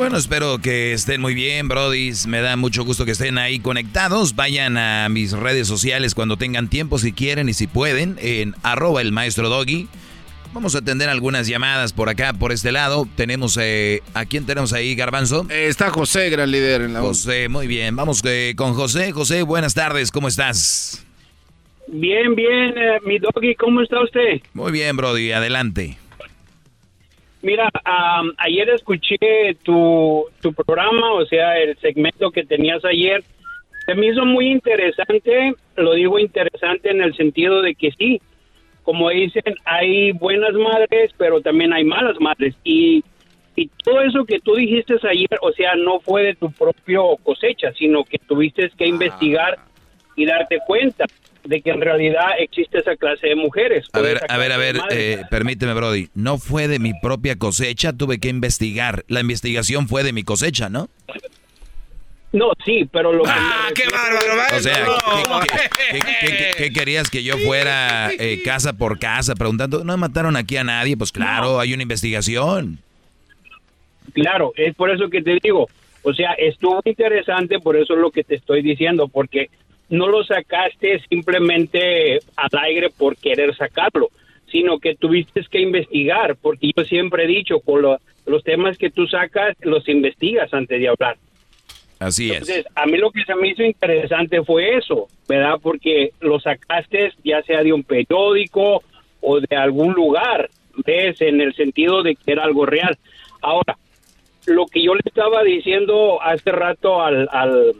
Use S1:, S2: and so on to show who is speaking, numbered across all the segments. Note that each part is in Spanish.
S1: Bueno, espero que estén muy bien, brodis. Me da mucho gusto que estén ahí conectados. Vayan a mis redes sociales cuando tengan tiempo, si quieren y si pueden, en arroba el maestro doggy. Vamos a atender algunas llamadas por acá, por este lado. Tenemos, eh, ¿a quién tenemos ahí, Garbanzo?
S2: Eh, está José, gran líder en la
S1: José, muy bien. Vamos eh, con José. José, buenas tardes, ¿cómo estás?
S3: Bien, bien, mi doggy, ¿cómo está usted?
S1: Muy bien, Brody, adelante.
S3: Mira, ayer escuché tu, tu programa, o sea, el segmento que tenías ayer. Se me hizo muy interesante, lo digo interesante en el sentido de que sí, como dicen, hay buenas madres, pero también hay malas madres. Y, y todo eso que tú dijiste ayer, o sea, no fue de tu propio cosecha, sino que tuviste que investigar y darte cuenta de que en realidad existe esa clase de mujeres.
S1: A ver, a ver, a ver, eh, permíteme, Brody. No fue de mi propia cosecha, tuve que investigar. La investigación fue de mi cosecha, ¿no?
S3: No, sí, pero lo
S2: ¡Ah, qué bárbaro!
S1: O sea, ¿qué, querías que yo fuera eh, casa por casa preguntando? ¿No mataron aquí a nadie? Pues claro, hay una investigación.
S3: Claro, es por eso que te digo. O sea, estuvo interesante, por eso es lo que te estoy diciendo, porque no lo sacaste simplemente al aire por querer sacarlo, sino que tuviste que investigar, porque yo siempre he dicho, con los temas que tú sacas, los investigas antes de hablar.
S1: Así Entonces,
S3: a mí lo que se me hizo interesante fue eso, ¿verdad? Porque lo sacaste ya sea de un periódico o de algún lugar, ¿ves? En el sentido de que era algo real. Ahora, lo que yo le estaba diciendo hace rato al, al,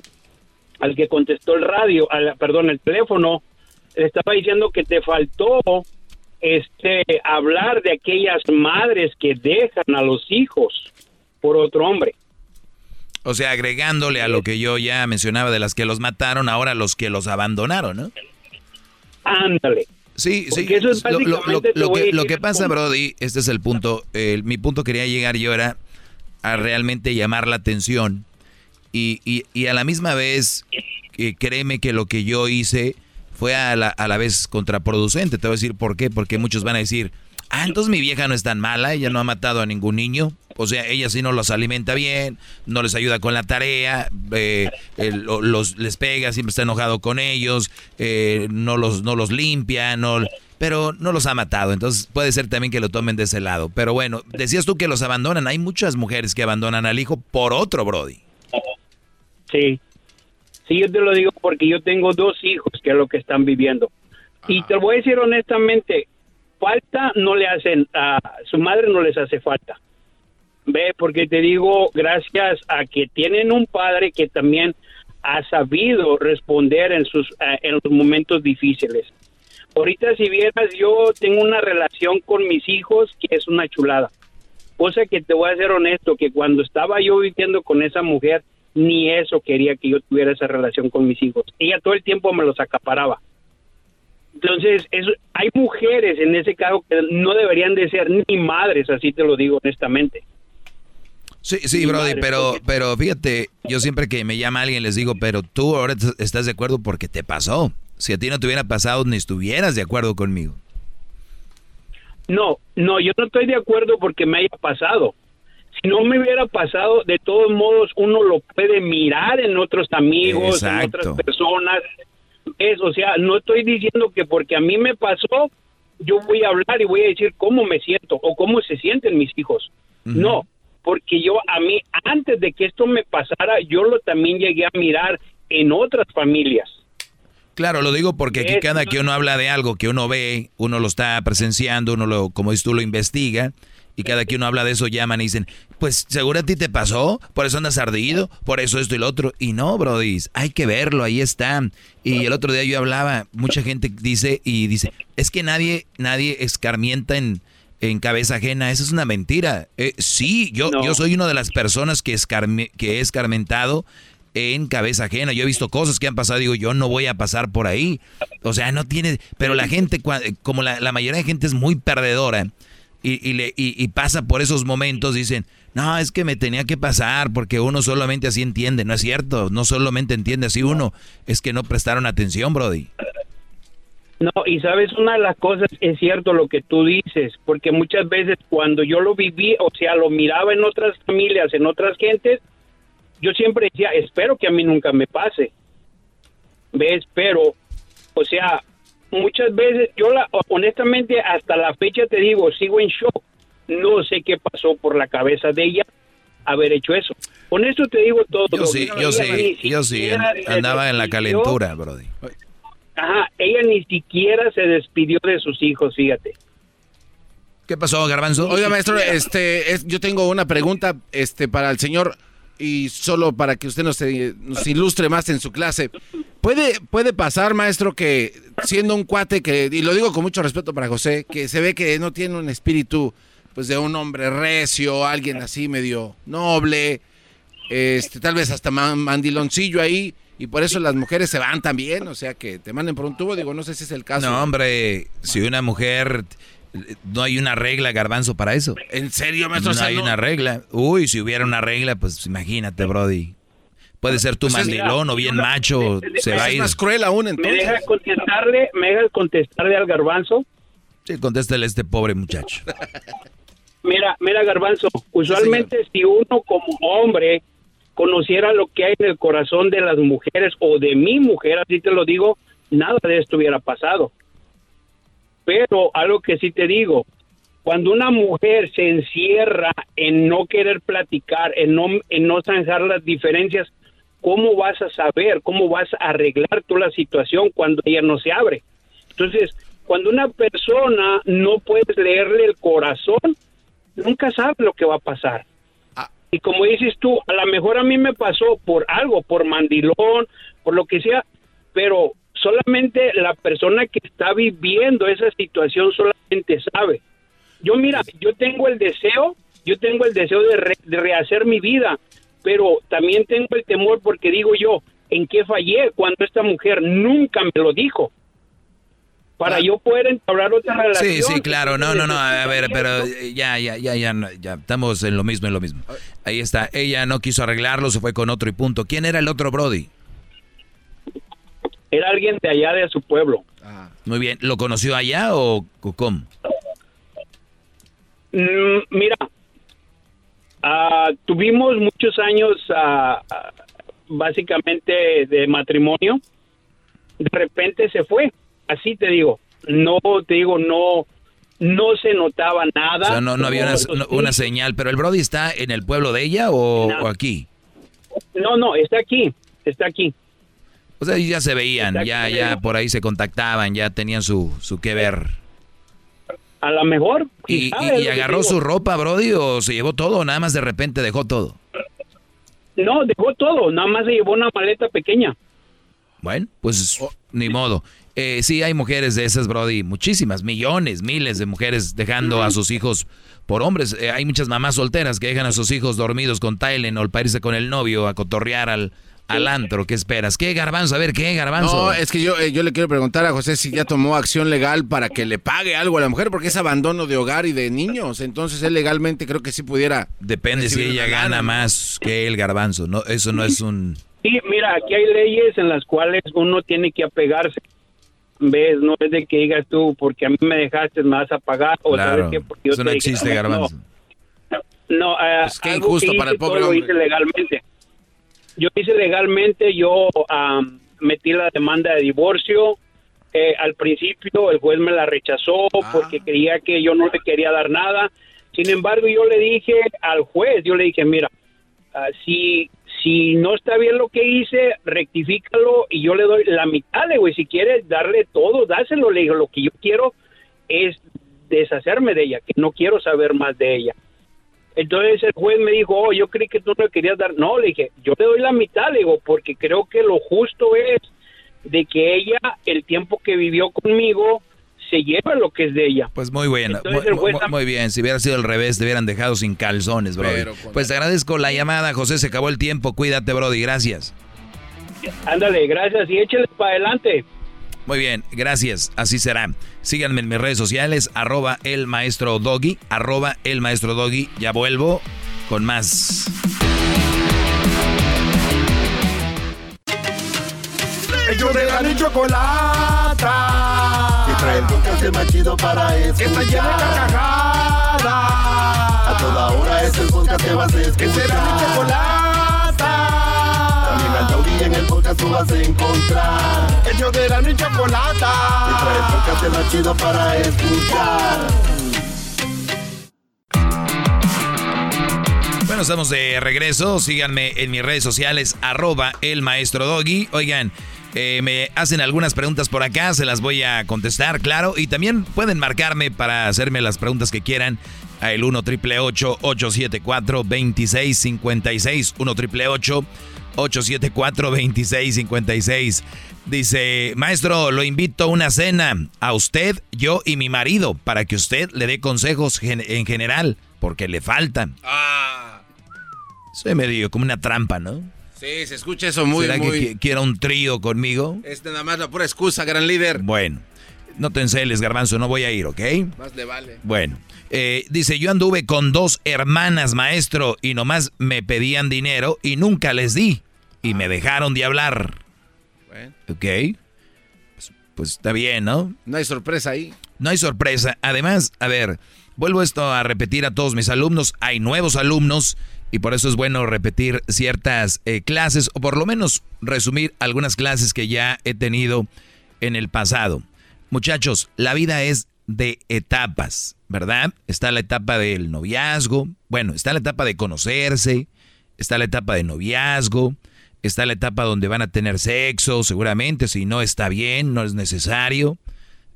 S3: al que contestó el radio, al, perdón, el teléfono, le estaba diciendo que te faltó este hablar de aquellas madres que dejan a los hijos por otro hombre.
S1: O sea, agregándole a lo que yo ya mencionaba de las que los mataron, ahora los que los abandonaron, ¿no?
S3: Ándale.
S1: Sí, sí. Eso es lo, que, lo, que, pasa, Brody, este es el punto. mi punto quería llegar yo era a realmente llamar la atención y, y, y a la misma vez, eh, créeme que lo que yo hice fue a la, a la vez contraproducente. Te voy a decir por qué. Porque muchos van a decir, ah, entonces mi vieja no es tan mala, ella no ha matado a ningún niño. O sea, ella sí no los alimenta bien, no les ayuda con la tarea, eh, los, les pega, siempre está enojado con ellos, eh, no, los, no los limpia, no, pero no los ha matado. Entonces puede ser también que lo tomen de ese lado. Pero bueno, decías tú que los abandonan. Hay muchas mujeres que abandonan al hijo por otro, Brody.
S3: Sí. Sí, yo te lo digo porque yo tengo dos hijos que es lo que están viviendo. Y te lo voy a decir honestamente, falta no le hacen, a su madre no les hace falta. Ve, porque te digo, gracias a que tienen un padre que también ha sabido responder en sus eh, en los momentos difíciles. Ahorita si vieras, yo tengo una relación con mis hijos que es una chulada. Cosa que te voy a ser honesto, que cuando estaba yo viviendo con esa mujer, ni eso quería que yo tuviera esa relación con mis hijos. Ella todo el tiempo me los acaparaba. Entonces, hay mujeres en ese caso que no deberían de ser ni madres, así te lo digo honestamente.
S1: Sí, sí, Brody, pero, pero fíjate, yo siempre que me llama alguien les digo, pero tú ahora estás de acuerdo porque te pasó. Si a ti no te hubiera pasado, ni estuvieras de acuerdo conmigo.
S3: No, no, yo no estoy de acuerdo porque me haya pasado si no me hubiera pasado, de todos modos uno lo puede mirar en otros amigos, en otras personas. Es, o sea, no estoy diciendo que porque a mí me pasó, yo voy a hablar y voy a decir cómo me siento o cómo se sienten mis hijos. No, porque yo a mí, antes de que esto me pasara, yo lo también llegué a mirar en otras familias.
S1: Claro, lo digo porque aquí cada que uno habla de algo que uno ve, uno lo está presenciando, uno lo, como dices tú, lo investiga y cada que uno habla de eso llaman y dicen, pues seguro a ti te pasó, por eso andas ardido, por eso esto y lo otro. Y no, Brody, hay que verlo, ahí está. Y el otro día yo hablaba, mucha gente dice y dice, es que nadie, nadie escarmienta en, en cabeza ajena, eso es una mentira. Eh, sí, yo, yo soy una de las personas que, que he escarmentado en cabeza ajena. Yo he visto cosas que han pasado, digo, yo no voy a pasar por ahí. O sea, no tiene, pero la gente, como la, mayoría de gente es muy perdedora y, y, le, y, pasa por esos momentos, dicen, no, es que me tenía que pasar porque uno solamente así entiende. No es cierto, no solamente entiende así uno, es que no prestaron atención, Brody.
S3: No, y sabes, una de las cosas es cierto lo que tú dices, porque muchas veces cuando yo lo viví, o sea, lo miraba en otras familias, en otras gentes, yo siempre decía, espero que a mí nunca me pase. ¿Ves? Pero, o sea, muchas veces, yo la, honestamente hasta la fecha te digo, sigo en shock. No sé qué pasó por la cabeza de ella haber hecho eso. Con eso te digo todo.
S1: Yo sí, yo sí, yo sí, andaba en la calentura, Brody.
S3: Ajá, ella ni siquiera se despidió de sus hijos, fíjate.
S1: ¿Qué pasó, Garbanzo?
S2: Oiga, maestro, este, yo tengo una pregunta, este, para el señor y solo para que usted nos, nos, ilustre más en su clase. ¿Puede, puede pasar, maestro, que siendo un cuate que, y lo digo con mucho respeto para José, que se ve que no tiene un espíritu pues de un hombre recio, alguien así medio noble, este, tal vez hasta mandiloncillo ahí, y por eso las mujeres se van también, o sea que te manden por un tubo, digo, no sé si es el caso.
S1: No, hombre, si una mujer no hay una regla, garbanzo, para eso.
S2: ¿En serio, maestro?
S1: No hay una regla. Uy, si hubiera una regla, pues imagínate, Brody. Puede ser tu pues mandilón o bien macho, se va a ir.
S2: Es más cruel aún, entonces.
S3: ¿Me dejas contestarle, me dejas contestarle al garbanzo?
S1: Sí, contéstale a este pobre muchacho.
S3: mira, mira, garbanzo, usualmente si uno como hombre conociera lo que hay en el corazón de las mujeres o de mi mujer, así te lo digo, nada de esto hubiera pasado. Pero algo que sí te digo, cuando una mujer se encierra en no querer platicar, en no, en no zanjar las diferencias, ¿cómo vas a saber, cómo vas a arreglar tú la situación cuando ella no se abre? Entonces, cuando una persona no puedes leerle el corazón, nunca sabe lo que va a pasar. Ah. Y como dices tú, a lo mejor a mí me pasó por algo, por mandilón, por lo que sea, pero solamente la persona que está viviendo esa situación solamente sabe. Yo mira, yo tengo el deseo, yo tengo el deseo de, rehacer mi vida, pero también tengo el temor porque digo yo, ¿en qué fallé cuando esta mujer nunca me lo dijo? Para yo poder entablar otra relación.
S1: Sí, sí, claro, no, no, no, a ver, pero ya, ya, ya, ya, ya, estamos en lo mismo, en lo mismo. Ahí está, ella no quiso arreglarlo, se fue con otro y punto. ¿Quién era el otro Brody?
S3: Era alguien de allá de su pueblo.
S1: Ah. Muy bien. ¿Lo conoció allá o cómo?
S3: Mm, mira, ah, tuvimos muchos años ah, básicamente de matrimonio. De repente se fue. Así te digo. No, te digo, no no se notaba nada.
S1: O sea, no, no había una, señal, pero el Brody está en el pueblo de ella o, o, aquí.
S3: No, no, está aquí, está aquí.
S1: O sea, ya se veían, ya, ya por ahí se contactaban, ya tenían su, su que ver.
S3: A lo mejor.
S1: ¿Y, y, agarró su ropa, Brody, o se llevó todo, o nada más de repente dejó todo?
S3: No, dejó todo, nada más se llevó una maleta pequeña.
S1: Bueno, pues oh. ni modo. Eh, sí, hay mujeres de esas, Brody, muchísimas, millones, miles de mujeres dejando a sus hijos por hombres. Eh, hay muchas mamás solteras que dejan a sus hijos dormidos con Tylenol para irse con el novio a cotorrear al, al antro, ¿qué esperas? ¿Qué garbanzo? A ver, ¿qué garbanzo?
S2: No, es que yo, eh, yo le quiero preguntar a José si ya tomó acción legal para que le pague algo a la mujer, porque es abandono de hogar y de niños. Entonces él legalmente creo que sí pudiera.
S1: Depende si ella gana más que el garbanzo. No, eso no es un.
S3: Sí, mira, aquí hay leyes en las cuales uno tiene que apegarse. ¿Ves? No es de que digas tú, porque a mí me dejaste, me vas a pagar. O
S1: claro, eso no existe, garbanzo.
S3: No, eh,
S2: es que injusto para el pobre
S3: hombre. Lo hice legalmente yo hice legalmente, yo metí la demanda de divorcio. Eh, al principio el juez me la rechazó ah. porque creía que yo no le quería dar nada. Sin embargo, yo le dije al juez, yo le dije, mira, ah, si, si no está bien lo que hice, rectifícalo y yo le doy la mitad, le güey, si quieres darle todo, dáselo, le digo, lo que yo quiero es deshacerme de ella, que no quiero saber más de ella. Entonces el juez me dijo, oh, yo creí que tú no le querías dar. No, le dije, yo le doy la mitad, le digo, porque creo que lo justo es de que ella, el tiempo que vivió conmigo, se lleva lo que es de ella.
S1: Pues muy bueno, muy, bien. Si hubiera sido al revés, te hubieran dejado sin calzones, Brody. Pues te agradezco la llamada, José. Se acabó el tiempo. Cuídate, Brody. Gracias.
S3: Ándale, gracias. Y échale para adelante.
S1: Muy bien, gracias. Así será. Síganme en mis redes sociales, arroba el maestro Doggy, arroba el maestro Doggy. Ya vuelvo con más.
S4: Ellos de la chocolata. Y trae el podcast más chido para escuchar. Que está llena de carcajadas. A toda hora es el podcast que vas a escuchar. Que será mi chocolata y en el podcast tú vas a encontrar. El de la niña chocolata. Y trae el podcast más chido para escuchar.
S1: Bueno, estamos de regreso. Síganme en mis redes sociales, arroba el maestro Doggy. Oigan, eh, me hacen algunas preguntas por acá, se las voy a contestar, claro. Y también pueden marcarme para hacerme las preguntas que quieran a el 1 triple 874 2656 1 triple 874-2656. Dice, maestro, lo invito a una cena, a usted, yo y mi marido, para que usted le dé consejos en general, porque le faltan. Ah. Soy medio como una trampa, ¿no?
S2: Sí, se escucha eso muy,
S1: ¿Será
S2: muy...
S1: que quiera un trío conmigo?
S2: Es nada más la pura excusa, gran líder.
S1: Bueno, no te enceles, garbanzo, no voy a ir, ¿ok?
S2: Más le vale.
S1: Bueno, eh, dice, yo anduve con dos hermanas, maestro, y nomás me pedían dinero y nunca les di y me dejaron de hablar. Bueno. Ok. Pues, pues, está bien, ¿no?
S2: No hay sorpresa ahí.
S1: No hay sorpresa. Además, a ver, vuelvo esto a repetir a todos mis alumnos. Hay nuevos alumnos y por eso es bueno repetir ciertas eh, clases o por lo menos resumir algunas clases que ya he tenido en el pasado. Muchachos, la vida es de etapas, ¿verdad? Está la etapa del noviazgo, bueno, está la etapa de conocerse, está la etapa de noviazgo, está la etapa donde van a tener sexo, seguramente, si no está bien, no es necesario,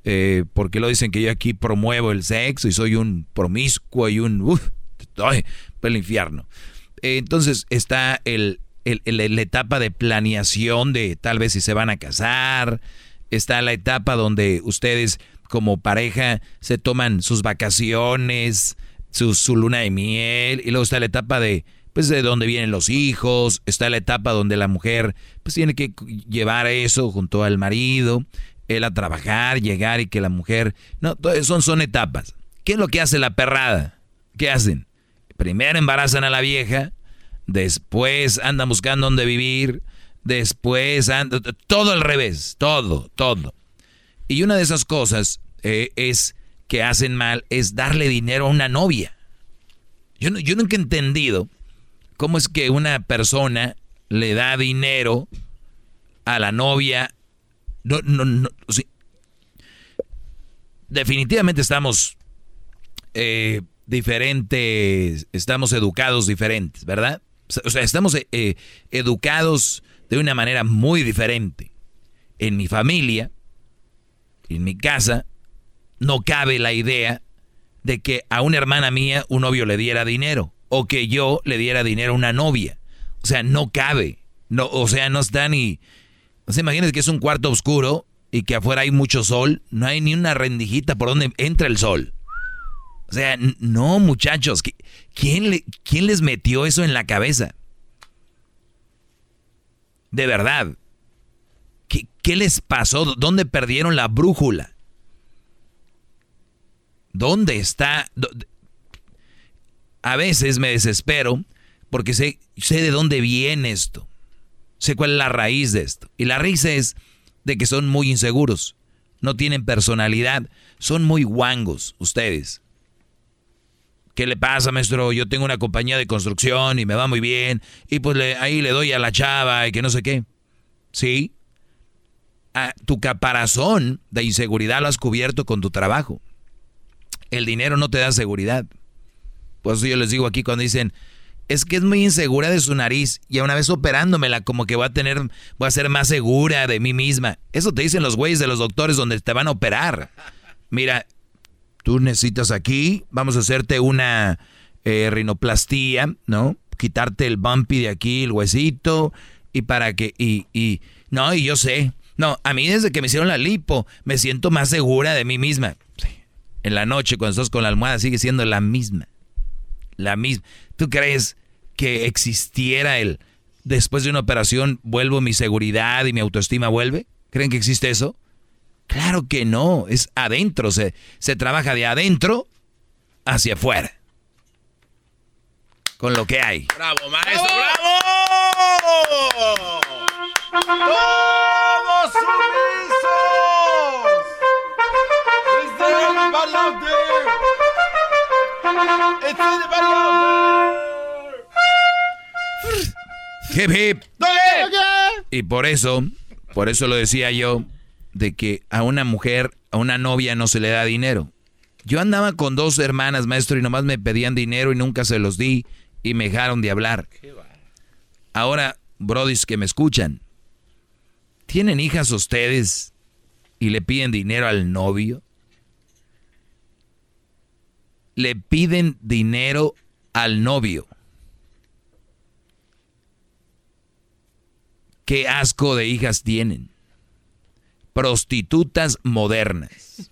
S1: eh, porque lo dicen que yo aquí promuevo el sexo y soy un promiscuo y un... Uf, estoy el infierno. entonces está el, la etapa de planeación de tal vez si se van a casar, está la etapa donde ustedes como pareja se toman sus vacaciones, su, luna de miel, y luego está la etapa de pues de dónde vienen los hijos, está la etapa donde la mujer pues tiene que llevar eso junto al marido, él a trabajar, llegar y que la mujer, no, son, son etapas. ¿Qué es lo que hace la perrada? ¿Qué hacen? Primero embarazan a la vieja, después andan buscando dónde vivir, después todo al revés, todo, todo. Y una de esas cosas eh, es que hacen mal es darle dinero a una novia. Yo, yo nunca he entendido ¿Cómo es que una persona le da dinero a la novia? No, no, no. Definitivamente estamos eh, diferentes, estamos educados diferentes, ¿verdad? O sea, estamos eh, educados de una manera muy diferente. En mi familia, en mi casa, no cabe la idea de que a una hermana mía un novio le diera dinero o que yo le diera dinero a una novia. O sea, no cabe. No, o sea, no está ni... O sea, imagínense que es un cuarto oscuro y que afuera hay mucho sol. No hay ni una rendijita por donde entra el sol. O sea, no, muchachos. ¿Quién, ¿Quién les metió eso en la cabeza? De verdad. ¿Qué, ¿Qué les pasó? ¿Dónde perdieron la brújula? ¿Dónde está? a veces me desespero porque sé, sé de dónde viene esto. Sé cuál es la raíz de esto. Y la raíz es de que son muy inseguros. No tienen personalidad. Son muy guangos ustedes. ¿Qué le pasa, maestro? Yo tengo una compañía de construcción y me va muy bien. Y pues ahí le doy a la chava y que no sé qué. ¿Sí? Ah, tu caparazón de inseguridad lo has cubierto con tu trabajo. El dinero no te da seguridad. Por eso yo les digo aquí cuando dicen, es que es muy insegura de su nariz y a una vez operándomela como que voy a tener, voy a ser más segura de mí misma. Eso te dicen los güeyes de los doctores donde te van a operar. Mira, tú necesitas aquí, vamos a hacerte una eh, rinoplastía, ¿no? Quitarte el bumpy de aquí, el huesito, y para que, y, y, no, y yo sé, No, a mí desde que me hicieron la lipo, me siento más segura de mí misma. En la noche, cuando estás con la almohada, sigue siendo la misma. La misma. ¿Tú crees que existiera el después de una operación vuelvo mi seguridad y mi autoestima vuelve? ¿Creen que existe eso? Claro que no, es adentro, se, se trabaja de adentro hacia afuera. Con lo que hay.
S2: ¡Bravo, maestro! ¡Bravo! ¡Todos sumisos! Is anybody out there?
S1: Hip hip. Y por eso, por eso lo decía yo, de que a una mujer, a una novia no se le da dinero. Yo andaba con dos hermanas, maestro, y nomás me pedían dinero y nunca se los di y me dejaron de hablar. Ahora, brodis que me escuchan, ¿tienen hijas ustedes y le piden dinero al novio? Le piden dinero al novio. ¿Qué asco de hijas tienen? Prostitutas modernas.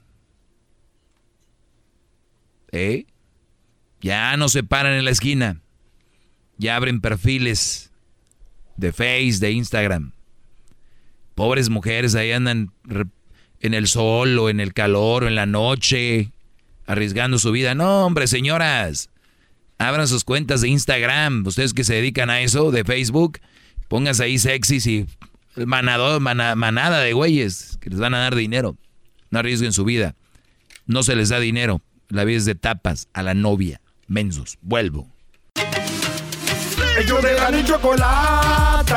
S1: ¿Eh? Ya no se paran en la esquina. Ya abren perfiles de Face, de Instagram. Pobres mujeres ahí andan en el sol o en el calor o en la noche, arriesgando su vida. No, hombre, señoras, abran sus cuentas de Instagram. Ustedes que se dedican a eso, de Facebook, pónganse ahí sexys y manado, manada de güeyes que les van a dar dinero. No arriesguen su vida. No se les da dinero. La vida es de tapas a la novia. Mensos. Vuelvo.
S4: Ellos de la chocolata.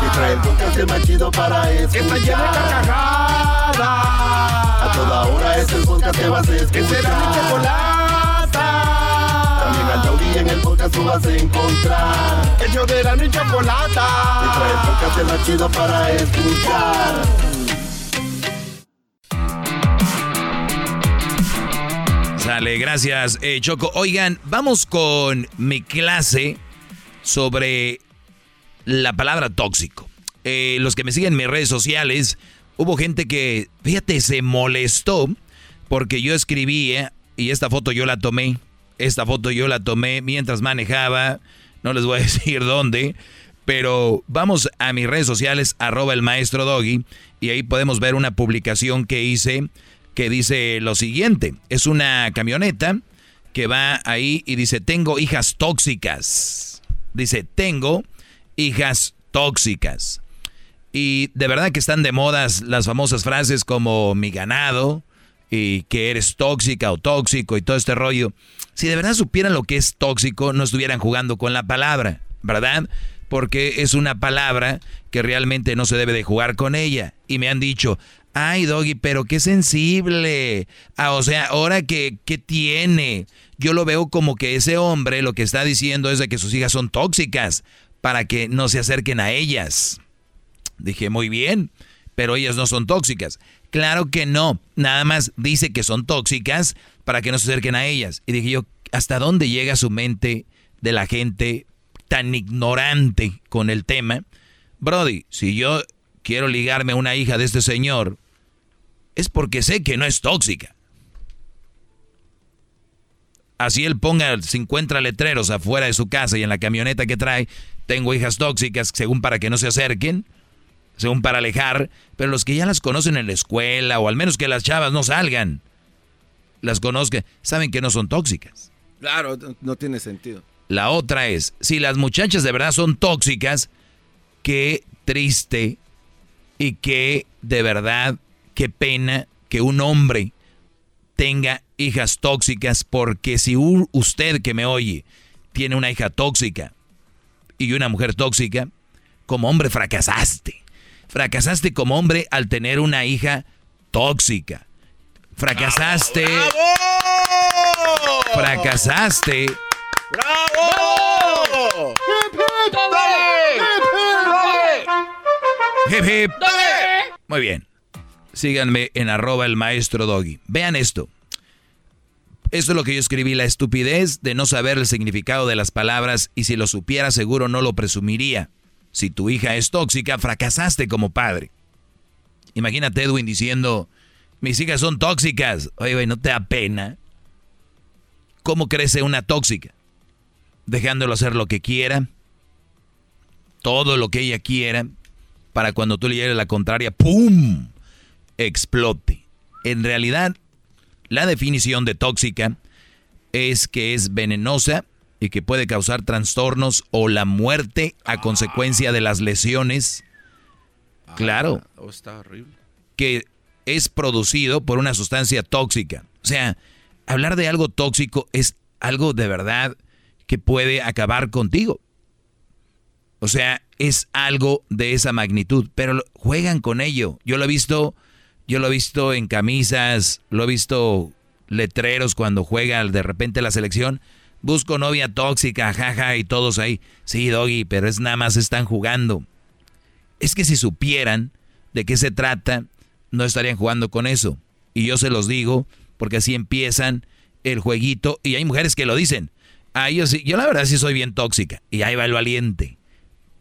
S4: Que trae el podcast más chido para escuchar. Que está llena de carcajadas. A toda hora es el podcast que vas a escuchar. Que será mi chocolata. Taurí en el podcast tú vas a encontrar. Ellos de la chocolata. Que trae el podcast más chido para escuchar.
S1: Dale, gracias, eh, Choco. Oigan, vamos con mi clase sobre la palabra tóxico. Eh, los que me siguen en mis redes sociales, hubo gente que, fíjate, se molestó porque yo escribí, eh, y esta foto yo la tomé, esta foto yo la tomé mientras manejaba, no les voy a decir dónde, pero vamos a mis redes sociales, arroba el maestro Doggy, y ahí podemos ver una publicación que hice que dice lo siguiente. Es una camioneta que va ahí y dice, tengo hijas tóxicas. Dice, tengo hijas tóxicas. Y de verdad que están de modas las famosas frases como mi ganado y que eres tóxica o tóxico y todo este rollo. Si de verdad supieran lo que es tóxico, no estuvieran jugando con la palabra, ¿verdad? Porque es una palabra que realmente no se debe de jugar con ella. Y me han dicho, Ay, Doggy, pero qué sensible. Ah, o sea, ahora que, ¿qué tiene? Yo lo veo como que ese hombre lo que está diciendo es de que sus hijas son tóxicas para que no se acerquen a ellas. Dije, muy bien, pero ellas no son tóxicas. Claro que no, nada más dice que son tóxicas para que no se acerquen a ellas. Y dije yo, ¿hasta dónde llega su mente de la gente tan ignorante con el tema? Brody, si yo quiero ligarme a una hija de este señor, es porque sé que no es tóxica. Así él ponga 50 letreros afuera de su casa y en la camioneta que trae, tengo hijas tóxicas, según para que no se acerquen, según para alejar, pero los que ya las conocen en la escuela, o al menos que las chavas no salgan, las conozcan, saben que no son tóxicas.
S2: Claro, no tiene sentido.
S1: La otra es, si las muchachas de verdad son tóxicas, qué triste y que de verdad, qué pena que un hombre tenga hijas tóxicas, porque si usted que me oye tiene una hija tóxica y una mujer tóxica, como hombre fracasaste. Fracasaste como hombre al tener una hija tóxica. Fracasaste. Fracasaste.
S2: ¡Bravo!
S1: Muy bien. Síganme en arroba el maestro doggy. Vean esto. Esto es lo que yo escribí, la estupidez de no saber el significado de las palabras y si lo supiera seguro no lo presumiría. Si tu hija es tóxica, fracasaste como padre. Imagínate Edwin diciendo, mis hijas son tóxicas. Oye, güey, ¿no te da pena? ¿Cómo crece una tóxica? Dejándolo hacer lo que quiera, todo lo que ella quiera, para cuando tú le llegues la contraria, ¡pum! explote. En realidad, la definición de tóxica es que es venenosa y que puede causar trastornos o la muerte a consecuencia de las lesiones. Claro.
S2: Ah, oh, está horrible.
S1: Que es producido por una sustancia tóxica. O sea, hablar de algo tóxico es algo de verdad que puede acabar contigo. O sea, es algo de esa magnitud, pero juegan con ello. Yo lo he visto, yo lo he visto en camisas, lo he visto letreros cuando juega de repente la selección. Busco novia tóxica, jaja, y todos ahí. Sí, doggy, pero es nada más están jugando. Es que si supieran de qué se trata, no estarían jugando con eso. Y yo se los digo, porque así empiezan el jueguito. Y hay mujeres que lo dicen. Ah, yo, sí, yo la verdad sí soy bien tóxica. Y ahí va el valiente.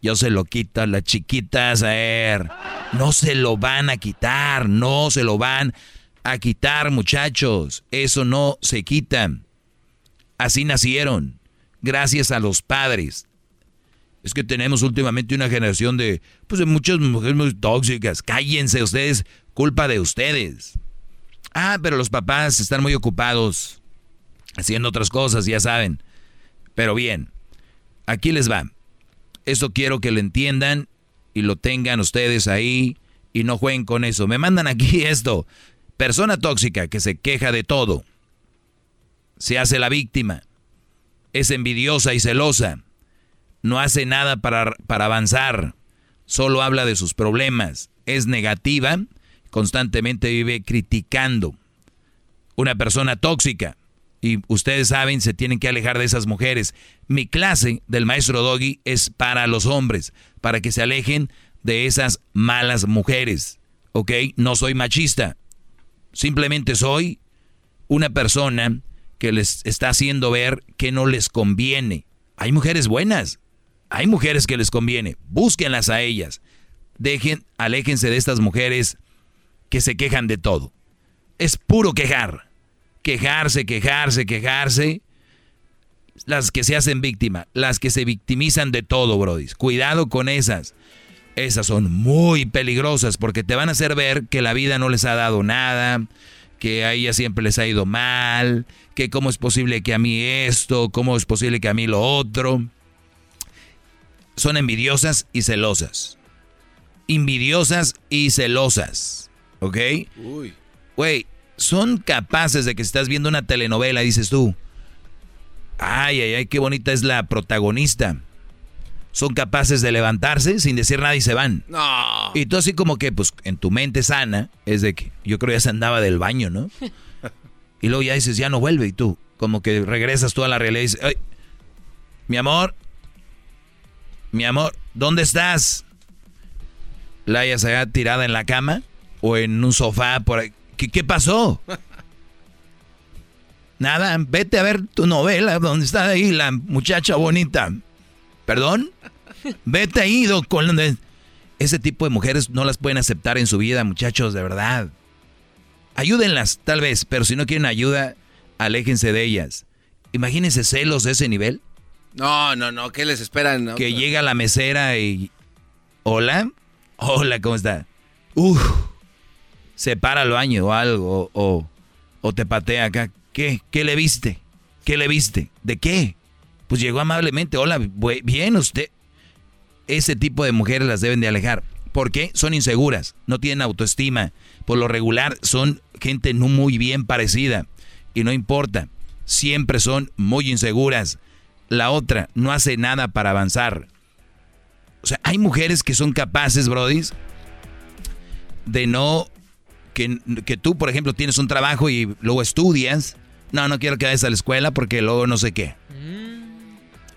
S1: Yo se lo quito a las chiquitas, a ver. No se lo van a quitar, no se lo van a quitar, muchachos. Eso no se quita. Así nacieron, gracias a los padres. Es que tenemos últimamente una generación de, pues de muchas mujeres muy tóxicas. Cállense ustedes, culpa de ustedes. Ah, pero los papás están muy ocupados haciendo otras cosas, ya saben. Pero bien, aquí les va. Eso quiero que lo entiendan y lo tengan ustedes ahí y no jueguen con eso. Me mandan aquí esto. Persona tóxica que se queja de todo. Se hace la víctima. Es envidiosa y celosa. No hace nada para, para avanzar. Solo habla de sus problemas. Es negativa. Constantemente vive criticando. Una persona tóxica. Y ustedes saben, se tienen que alejar de esas mujeres. Mi clase del maestro Doggy es para los hombres, para que se alejen de esas malas mujeres. ¿Ok? No soy machista. Simplemente soy una persona que les está haciendo ver que no les conviene. Hay mujeres buenas, hay mujeres que les conviene, búsquenlas a ellas. Dejen, aléjense de estas mujeres que se quejan de todo. Es puro quejar. Quejarse, quejarse, quejarse. Las que se hacen víctima, las que se victimizan de todo, Brody. Cuidado con esas. Esas son muy peligrosas porque te van a hacer ver que la vida no les ha dado nada, que a ella siempre les ha ido mal, que cómo es posible que a mí esto, cómo es posible que a mí lo otro. Son envidiosas y celosas. Envidiosas y celosas. ¿Ok? Uy. Güey, son capaces de que estás viendo una telenovela, dices tú. Ay, ay, ay, qué bonita es la protagonista son capaces de levantarse sin decir nada y se van.
S2: No.
S1: Y tú así como que, pues, en tu mente sana, es de que yo creo ya se andaba del baño, ¿no? y luego ya dices, ya no vuelve y tú, como que regresas tú a la realidad y dices, ay, mi amor, mi amor, ¿dónde estás? La hayas allá tirada en la cama o en un sofá por ahí. ¿Qué, qué pasó? Nada, vete a ver tu novela donde está ahí la muchacha bonita. ¿Perdón? Vete ahí, con ese tipo de mujeres no las pueden aceptar en su vida, muchachos, de verdad. Ayúdenlas, tal vez, pero si no quieren ayuda, aléjense de ellas. Imagínense celos de ese nivel.
S2: No, no, no, ¿qué les esperan?
S1: Que llega la mesera y... Hola, hola, ¿cómo está? Uf, se para al baño o algo, o, o te patea acá. ¿Qué? ¿Qué le viste? ¿Qué le viste? ¿De qué? Pues llegó amablemente, hola, bien usted. Ese tipo de mujeres las deben de alejar. ¿Por qué? Son inseguras, no tienen autoestima. Por lo regular son gente no muy bien parecida. Y no importa, siempre son muy inseguras. La otra no hace nada para avanzar. O sea, hay mujeres que son capaces, brodis, de no... Que, que tú, por ejemplo, tienes un trabajo y luego estudias. No, no quiero que vayas a la escuela porque luego no sé qué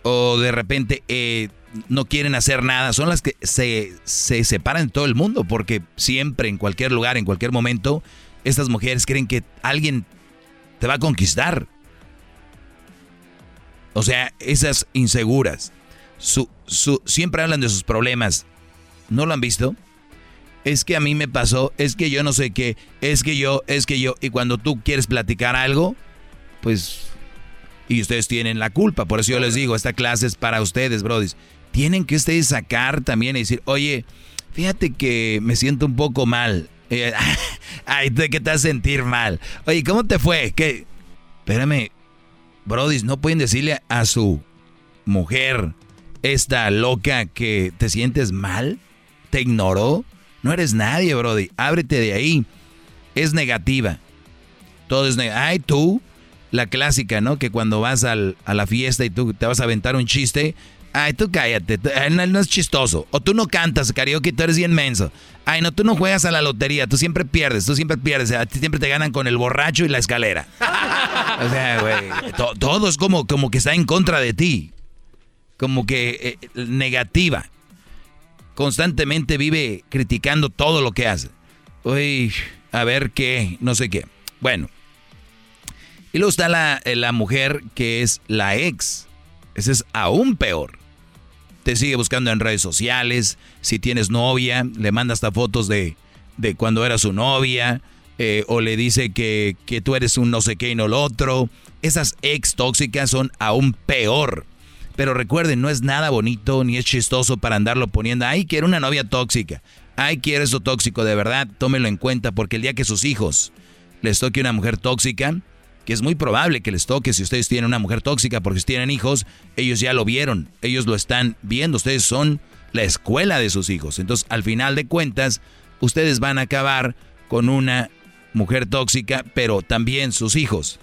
S1: o de repente eh, no quieren hacer nada, son las que se, se separan en todo el mundo, porque siempre, en cualquier lugar, en cualquier momento, estas mujeres creen que alguien te va a conquistar. O sea, esas inseguras, su, su, siempre hablan de sus problemas. ¿No lo han visto? es que a mí me pasó, es que yo no sé qué, es que yo, es que yo. Y cuando tú quieres platicar algo, pues... Y ustedes tienen la culpa. Por eso yo les digo, esta clase es para ustedes, brodis. Tienen que ustedes sacar también y decir, oye, fíjate que me siento un poco mal. Ay, ¿de qué te vas sentir mal? Oye, ¿cómo te fue? ¿Qué? Espérame, brodis, no pueden decirle a su mujer, esta loca, que te sientes mal, te ignoró. No eres nadie, Brody. Ábrete de ahí. Es negativa. Todo es negativa. Ay, tú. La clásica, ¿no? Que cuando vas a la fiesta y tú te vas a aventar un chiste. Ay, tú cállate. No, es chistoso. O tú no cantas karaoke, tú eres bien menso. Ay, no, tú no juegas a la lotería. Tú siempre pierdes. Tú siempre pierdes. A ti siempre te ganan con el borracho y la escalera. o sea, güey. todo es como, como que está en contra de ti. Como que eh, negativa constantemente vive criticando todo lo que hace. Uy, a ver qué, no sé qué. Bueno. Y luego está la, eh, la mujer que es la ex. Es aún peor. Te sigue buscando en redes sociales. Si tienes novia, le manda hasta fotos de, de cuando era su novia. Eh, o le dice que, que tú eres un no sé qué y no lo otro. Esas ex tóxicas son aún peor. Pero recuerden, no es nada bonito ni es chistoso para andarlo poniendo. Ay, quiero una novia tóxica. Ay, quiero eso tóxico. De verdad, tómelo en cuenta porque el día que sus hijos les toque una mujer tóxica, es muy probable que les toque si ustedes tienen una mujer tóxica porque si tienen hijos, ellos ya lo vieron, ellos lo están viendo, ustedes son la escuela de sus hijos. Entonces, al final de cuentas, ustedes van a acabar con una mujer tóxica, pero también sus hijos.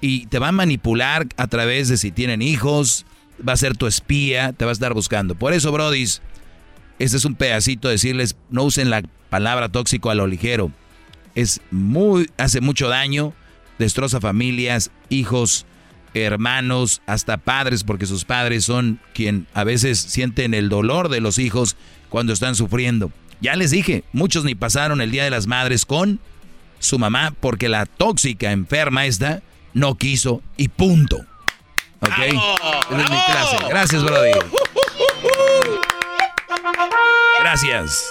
S1: Y te van a manipular a través de si tienen hijos, va a ser tu espía, te va a estar buscando. Por eso, brodis, este es un pedacito de decirles, no usen la palabra tóxico a lo ligero. Es muy, hace mucho daño, destroza familias, hijos, hermanos, hasta padres, porque sus padres son quien a veces sienten el dolor de los hijos cuando están sufriendo. Ya les dije, muchos ni pasaron el Día de las Madres con su mamá porque la tóxica enferma esta no quiso y punto. ¿Ok? Esa es mi clase. Gracias, Brody. Gracias.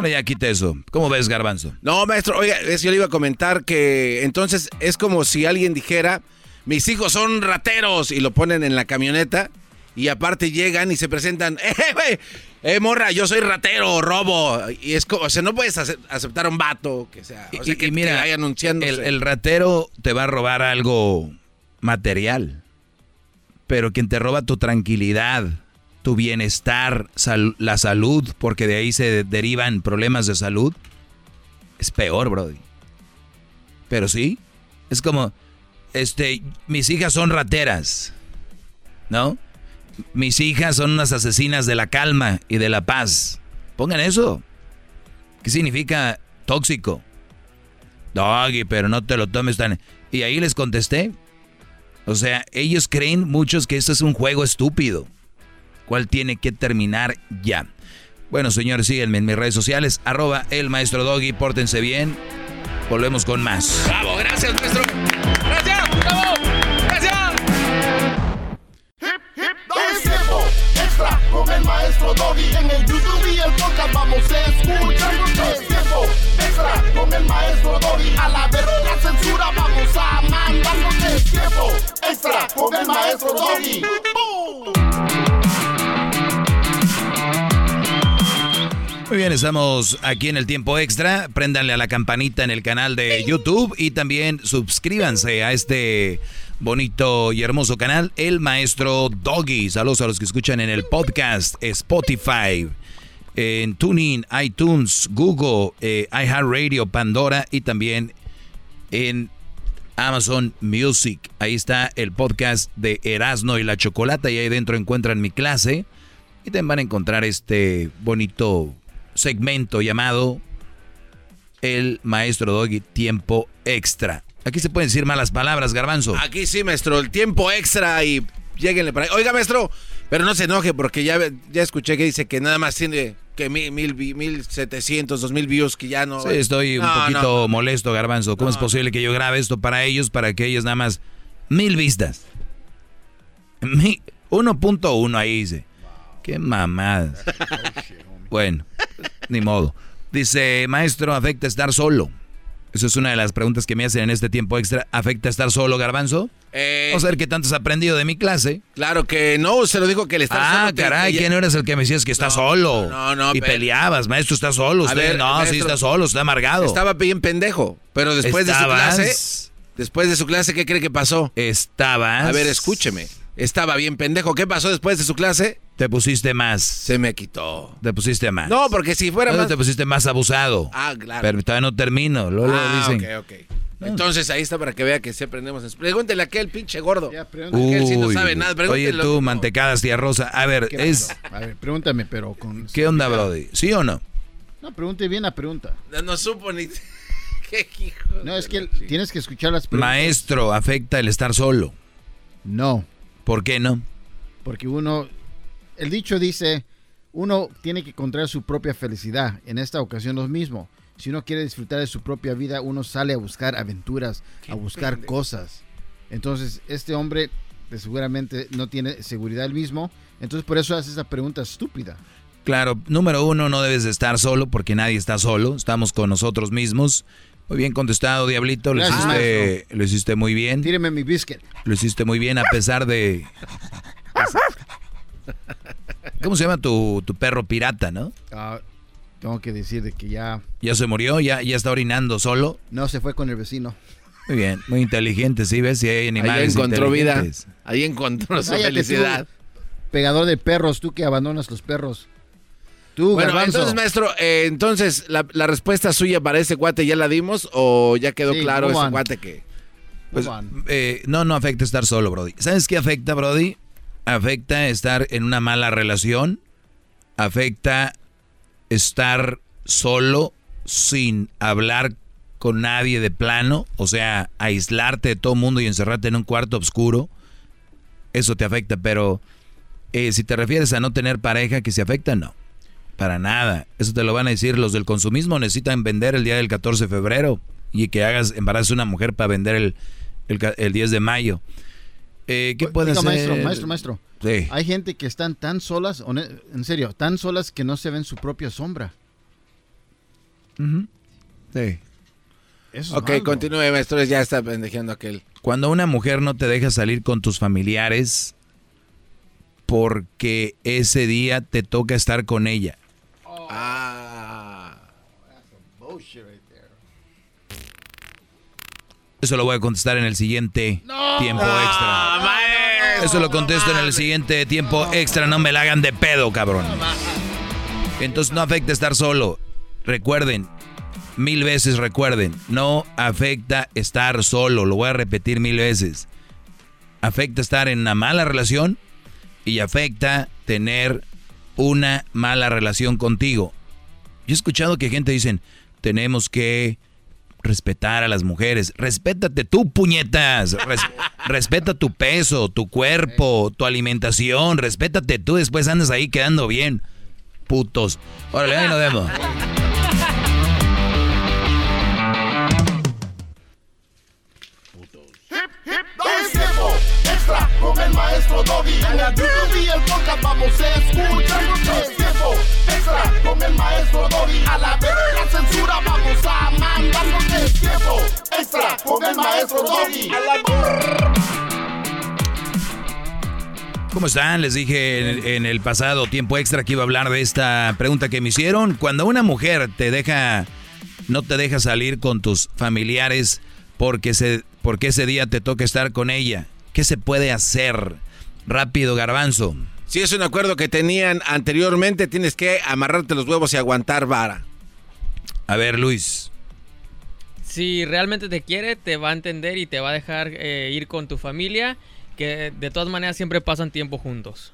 S1: Bueno, ya quité eso. ¿Cómo ves, Garbanzo?
S2: No, maestro, oiga, yo le iba a comentar que entonces es como si alguien dijera, mis hijos son rateros y lo ponen en la camioneta y aparte llegan y se presentan, ¡eh, güey! ¡Eh, morra! Yo soy ratero, robo. Y es como, o sea, no puedes aceptar a un vato que sea. O sea, que, mira, anunciando.
S1: El, ratero te va a robar algo material. Pero quien te roba tu tranquilidad, tu bienestar, la salud, porque de ahí se derivan problemas de salud, es peor, Brody. Pero sí, es como, este, mis hijas son rateras, ¿no? mis hijas son unas asesinas de la calma y de la paz. Pongan eso. ¿Qué significa tóxico? Doggy, pero no te lo tomes tan... Y ahí les contesté. O sea, ellos creen muchos que esto es un juego estúpido. ¿Cuál tiene que terminar ya? Bueno, señores, síguenme en mis redes sociales. Arroba el maestro Doggy. Pórtense bien. Volvemos con más.
S2: Bravo, gracias, maestro. Gracias, bravo.
S4: con el maestro Doggy. En el YouTube y el podcast vamos a escuchar. Es tiempo extra con el maestro Doggy. A la verga censura vamos a mandarnos. Es tiempo extra con el maestro Doggy.
S1: Bien, estamos aquí en el tiempo extra. Préndanle a la campanita en el canal de YouTube y también suscríbanse a este bonito y hermoso canal, El Maestro Doggy. Saludos a los que escuchan en el podcast, Spotify, en TuneIn, iTunes, Google, eh, iHeartRadio, Pandora y también en Amazon Music. Ahí está el podcast de Erasno y la Chocolata y ahí dentro encuentran mi clase y también van a encontrar este bonito segmento llamado El Maestro Doggy Tiempo Extra. Aquí se pueden decir malas palabras, garbanzo.
S2: Aquí sí, maestro, el tiempo extra y lleguenle para ahí. Oiga, maestro, pero no se enoje porque ya, ya escuché que dice que nada más tiene que mil, mil, mil setecientos, dos mil views que ya no...
S1: Sí, estoy un poquito molesto, garbanzo. ¿Cómo es posible que yo grabe esto para ellos, para que ellos nada más mil vistas? 1.1 ahí dice. Qué mamadas. bueno, ni modo. Dice, maestro, afecta estar solo. Eso es una de las preguntas que me hacen en este tiempo extra. ¿Afecta estar solo, Garbanzo? Eh, Vamos a ver qué tanto has aprendido de mi clase.
S2: Claro que no, se lo dijo que el estar
S1: ah, solo. Ah, caray, ¿quién eres el que me decías que está solo? No, no, Y peleabas, maestro, está solo. Usted, no, sí está solo, está amargado.
S2: Estaba bien pendejo. Pero después de su clase. Después de su clase, ¿qué cree que pasó?
S1: Estabas.
S2: A ver, escúcheme. Estaba bien pendejo. ¿Qué pasó después de su clase?
S1: Te pusiste más.
S2: Se me quitó.
S1: Te pusiste más.
S2: No, porque si fuera
S1: más... te pusiste más abusado.
S2: Ah, claro.
S1: Pero todavía no termino. Luego ah, dicen.
S2: ok, ok. Entonces ahí está para que vea que sí aprendemos. Pregúntele a aquel pinche gordo. Ya, Aquel sí no sabe nada.
S1: Oye, tú, mantecadas, tía Rosa. A ver, es.
S5: A ver, pregúntame, pero con.
S1: ¿Qué onda, Brody? ¿Sí o no?
S5: No, pregunte bien la pregunta.
S2: No, no supo ni.
S5: ¿Qué hijo? No, es que tienes que escuchar las
S1: preguntas. Maestro, ¿afecta el estar solo?
S5: No.
S1: ¿Por qué no?
S5: Porque uno, el dicho dice, uno tiene que encontrar su propia felicidad. En esta ocasión lo mismo. Si uno quiere disfrutar de su propia vida, uno sale a buscar aventuras, a buscar cosas. Entonces, este hombre seguramente no tiene seguridad el mismo. Entonces, por eso hace esa pregunta estúpida.
S1: Claro, número uno, no debes de estar solo porque nadie está solo. Estamos con nosotros mismos. Muy bien contestado, Diablito. Lo, hiciste, lo hiciste muy bien.
S5: Tíreme mi biscuit.
S1: Lo hiciste muy bien a pesar de... ¿Cómo se llama tu, perro pirata, no?
S5: Ah, tengo que decir de que ya...
S1: ¿Ya se murió? ¿Ya, ¿Ya está orinando solo?
S5: No, se fue con el vecino.
S1: Muy bien, muy inteligente, ¿sí ves? Si hay animales
S2: Ahí encontró vida. Ahí encontró su felicidad.
S5: pegador de perros, tú que abandonas los perros
S2: bueno, entonces, maestro, eh, entonces, la, respuesta suya para ese cuate ya la dimos o ya quedó claro ese cuate que...
S1: Pues, eh, no, no afecta estar solo, Brody. ¿Sabes qué afecta, Brody? Afecta estar en una mala relación, afecta estar solo sin hablar con nadie de plano, o sea, aislarte de todo el mundo y encerrarte en un cuarto oscuro, eso te afecta, pero eh, si te refieres a no tener pareja que se afecta, no. Para nada. Eso te lo van a decir los del consumismo. Necesitan vender el día del 14 de febrero y que hagas embarazo a una mujer para vender el, el, 10 de mayo. Eh, ¿Qué puede ser?
S5: Maestro, maestro, maestro. Sí. Hay gente que están tan solas, en serio, tan solas que no se ven su propia sombra.
S1: Sí.
S2: ok, continúe, maestro. Ya está pendejeando aquel.
S1: Cuando una mujer no te deja salir con tus familiares porque ese día te toca estar con ella Eso lo voy a contestar en el siguiente tiempo extra. Eso lo contesto en el siguiente tiempo extra. No me la hagan de pedo, cabrón. Entonces no afecta estar solo. Recuerden, mil veces recuerden, no afecta estar solo. Lo voy a repetir mil veces. Afecta estar en una mala relación y afecta tener una mala relación contigo. Yo he escuchado que gente dicen, tenemos que respetar a las mujeres. Respétate tú, puñetas. respeta tu peso, tu cuerpo, tu alimentación. Respétate tú, después andas ahí quedando bien. Putos. Órale, ahí nos vemos.
S4: el podcast vamos a escuchar. Extra con el maestro Doggy. A la vez la censura vamos a mandar. Es tiempo extra con el maestro Doggy.
S1: ¿Cómo están? Les dije en, el pasado tiempo extra que iba a hablar de esta pregunta que me hicieron. Cuando una mujer te deja, no te deja salir con tus familiares porque, se, porque ese día te toca estar con ella, ¿Qué se puede hacer? Rápido, garbanzo.
S2: Si es un acuerdo que tenían anteriormente, tienes que amarrarte los huevos y aguantar vara.
S1: A ver, Luis.
S6: Si realmente te quiere, te va a entender y te va a dejar eh, ir con tu familia, que de todas maneras siempre pasan tiempo juntos.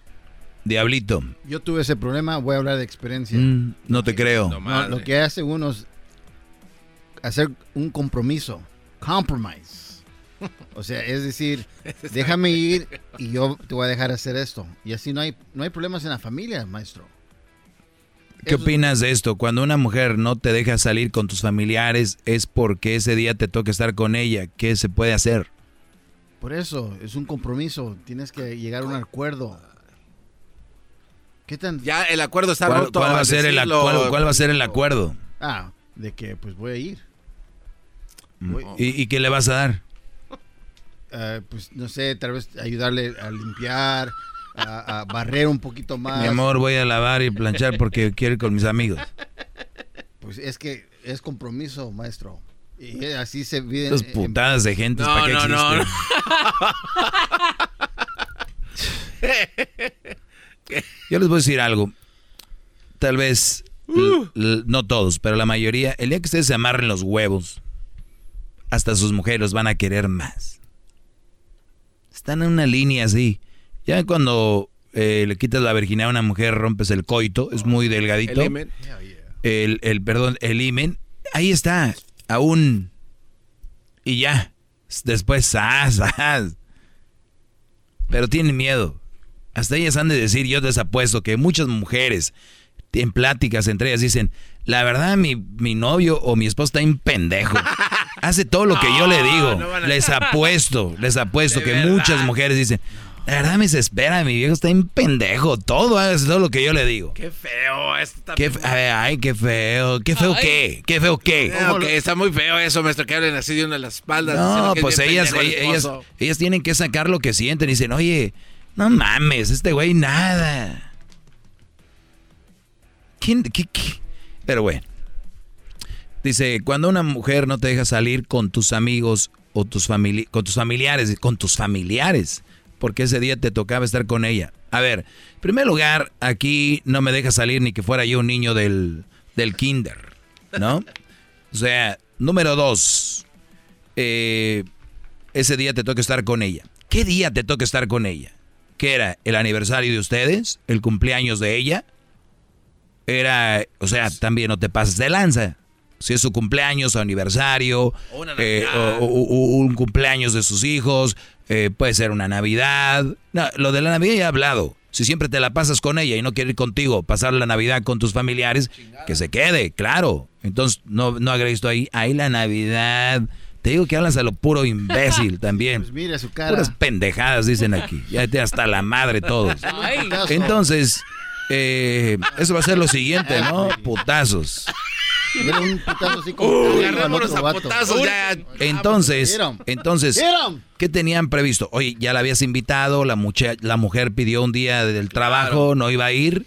S1: Diablito.
S5: Yo tuve ese problema, voy a hablar de experiencia.
S1: Mm, no te creo.
S5: lo que hace uno es hacer un compromiso, compromise. O sea, es decir, déjame ir y yo te voy a dejar hacer esto. Y así no hay, no hay problemas en la familia, maestro.
S1: ¿Qué opinas de esto? Cuando una mujer no te deja salir con tus familiares es porque ese día te toca estar con ella. ¿Qué se puede hacer?
S5: Por eso, es un compromiso. Tienes que llegar a un acuerdo.
S2: ¿Qué tan...? Ya el acuerdo está
S1: ¿Cuál, roto. ¿cuál va, a ser el, cuál, va a ser el acuerdo?
S5: Ah, de que pues voy a ir.
S1: Mm. ¿Y, qué le vas a dar?
S5: Uh, pues no sé, tal vez ayudarle a limpiar, a, barrer un poquito más.
S1: Mi amor, voy a lavar y planchar porque quiero ir con mis amigos.
S5: Pues es que es compromiso, maestro. Y así se viven.
S1: Dos putadas de gente. No, no, no, Yo les voy a decir algo. Tal vez, uh. no todos, pero la mayoría, el día que ustedes se amarren los huevos, hasta sus mujeres van a querer más. Están en una línea así. Ya cuando eh, le quitas la virginidad a una mujer, rompes el coito, es muy delgadito. El imen. El, el, perdón, el imen. Ahí está, aún. Y ya. Después, Pero tienen miedo. Hasta ellas han de decir, yo les apuesto que muchas mujeres en pláticas entre ellas dicen, la verdad mi, mi novio o mi esposo está en pendejo. Hace todo lo que yo le digo. Les apuesto, les apuesto que muchas mujeres dicen, la verdad me desespera, mi viejo está en pendejo. Todo hace todo lo que yo le digo.
S2: Qué feo esto
S1: qué, Ay, qué feo. ¿Qué feo qué? ¿Qué feo qué?
S2: está muy feo eso, maestro, que hablen así de una de las espaldas.
S1: No, pues ellas, ellas, ellas, tienen que sacar lo que sienten y dicen, oye, no mames, este güey nada. ¿Quién, qué, qué? Pero bueno. Dice, cuando una mujer no te deja salir con tus amigos o tus con tus familiares, con tus familiares, porque ese día te tocaba estar con ella. A ver, en primer lugar, aquí no me deja salir ni que fuera yo un niño del, del kinder, ¿no? O sea, número dos, eh, ese día te toca estar con ella. ¿Qué día te toca estar con ella? ¿Qué era? ¿El aniversario de ustedes? ¿El cumpleaños de ella? Era, o sea, también no te pases de lanza. Si es su cumpleaños o aniversario, eh, o, un cumpleaños de sus hijos, eh, puede ser una Navidad. No, lo de la Navidad ya he hablado. Si siempre te la pasas con ella y no quiere ir contigo, pasar la Navidad con tus familiares, que se quede, claro. Entonces, no, no esto ahí. Ahí la Navidad. Te digo que hablas a lo puro imbécil también. Pues
S5: mira su cara.
S1: Puras pendejadas dicen aquí. Ya te hasta la madre todos. Entonces, eh, eso va a ser lo siguiente, ¿no? Putazos. Un putazo así como uh, a putazos ya. Entonces, entonces, ¿qué tenían previsto? Oye, ya la habías invitado, la, mucha, la mujer pidió un día del trabajo, no iba a ir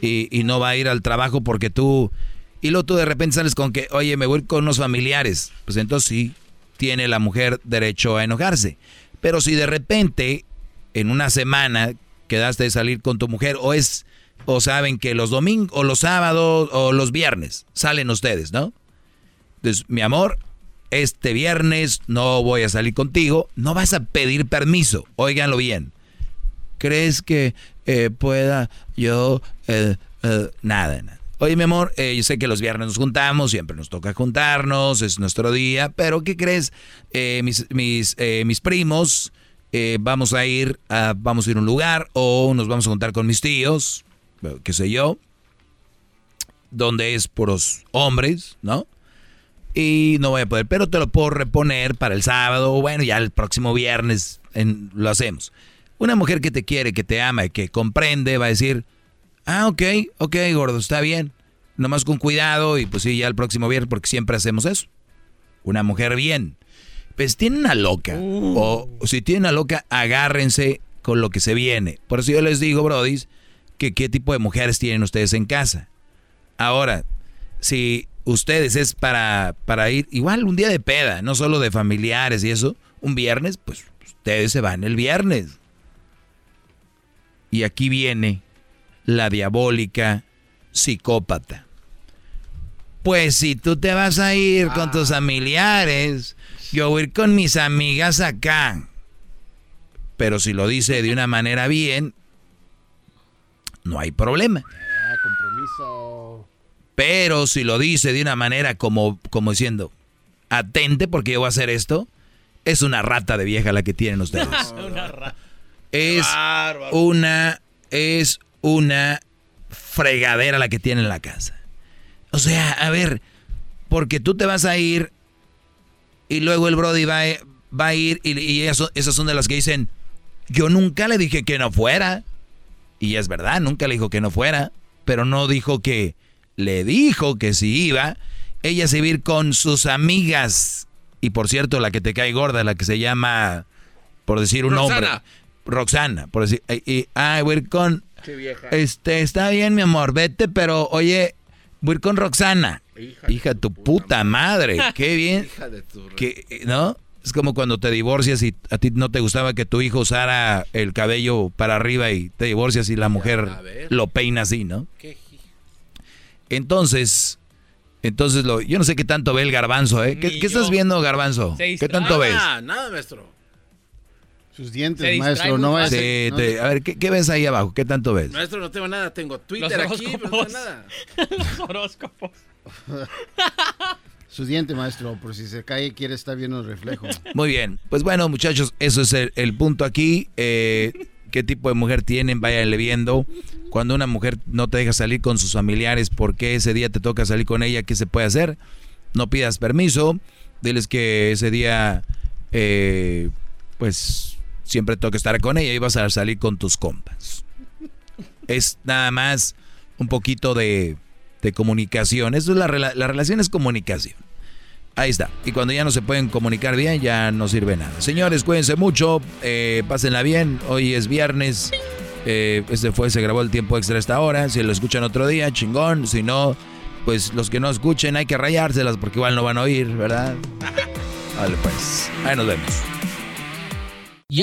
S1: y, y no va a ir al trabajo porque tú... Y luego tú de repente sales con que, oye, me voy con unos familiares. Pues entonces sí, tiene la mujer derecho a enojarse. Pero si de repente en una semana quedaste de salir con tu mujer o es o saben que los domingos o los sábados o los viernes salen ustedes, ¿no? Entonces, mi amor, este viernes no voy a salir contigo, no vas a pedir permiso, óiganlo bien. ¿Crees que eh, pueda yo eh, eh, nada, nada? Oye, mi amor, yo sé que los viernes nos juntamos, siempre nos toca juntarnos, es nuestro día, pero ¿qué crees? Mis, mis, mis, primos, vamos a ir a, vamos a ir a un lugar o nos vamos a juntar con mis tíos, qué sé yo, donde es puros hombres, ¿no? Y no voy a poder, pero te lo puedo reponer para el sábado, bueno, ya el próximo viernes lo hacemos. Una mujer que te quiere, que te ama y que comprende va a decir, Ah, ok, ok, gordo, está bien. Nomás con cuidado y pues sí, ya el próximo viernes, porque siempre hacemos eso. Una mujer bien. Pues tiene una loca. Uh. O, si tiene una loca, agárrense con lo que se viene. Por eso yo les digo, brodis, que qué tipo de mujeres tienen ustedes en casa. Ahora, si ustedes es para, para ir, igual un día de peda, no solo de familiares y eso, un viernes, pues ustedes se van el viernes. Y aquí viene la diabólica psicópata. Pues si tú te vas a ir con tus ah. familiares, yo voy a ir con mis amigas acá. Pero si lo dice de una manera bien, no hay problema. Ah, compromiso. Pero si lo dice de una manera como, como diciendo, atente porque yo voy a hacer esto, es una rata de vieja la que tienen ustedes. es una, es una fregadera la que tiene en la casa. O sea, a ver, porque tú te vas a ir y luego el Brody va, va a ir y, eso, esas son de las que dicen, yo nunca le dije que no fuera. Y es verdad, nunca le dijo que no fuera, pero no dijo que le dijo que si iba, ella se iba a ir con sus amigas. Y por cierto, la que te cae gorda, la que se llama, por decir un nombre. Roxana, por decir, y, ah, voy a ir con... Este, está bien, mi amor, vete, pero oye, voy a ir con Roxana. Hija, de tu puta, madre. qué bien. Hija de tu... Que, ¿No? Es como cuando te divorcias y a ti no te gustaba que tu hijo usara el cabello para arriba y te divorcias y la mujer lo peina así, ¿no? Entonces, entonces lo, yo no sé qué tanto ve el garbanzo, ¿eh? ¿Qué, estás viendo, garbanzo? ¿Qué tanto ves?
S2: Nada, nada, maestro.
S5: Sus dientes, maestro, no
S1: es. Sí, a ver, ¿qué, ves ahí abajo? ¿Qué tanto ves?
S2: Maestro, no tengo nada, tengo Twitter aquí, pero no nada.
S6: Los horóscopos.
S5: Su diente, maestro, por si se cae, quiere estar viendo el reflejo.
S1: Muy bien. Pues bueno, muchachos, eso es el, punto aquí. Eh, ¿Qué tipo de mujer tienen? Váyanle viendo. Cuando una mujer no te deja salir con sus familiares, ¿por qué ese día te toca salir con ella? ¿Qué se puede hacer? No pidas permiso. Diles que ese día, eh, pues, siempre toca estar con ella y vas a salir con tus compas. Es nada más un poquito de de comunicación. Eso es la, la relación es comunicación. Ahí está. Y cuando ya no se pueden comunicar bien, ya no sirve nada. Señores, cuídense mucho. Eh, pásenla bien. Hoy es viernes. Eh, este fue, se grabó el tiempo extra esta hora. Si lo escuchan otro día, chingón. Si no, pues los que no escuchen hay que rayárselas porque igual no van a oír, ¿verdad? Vale, pues. Ahí nos vemos. Y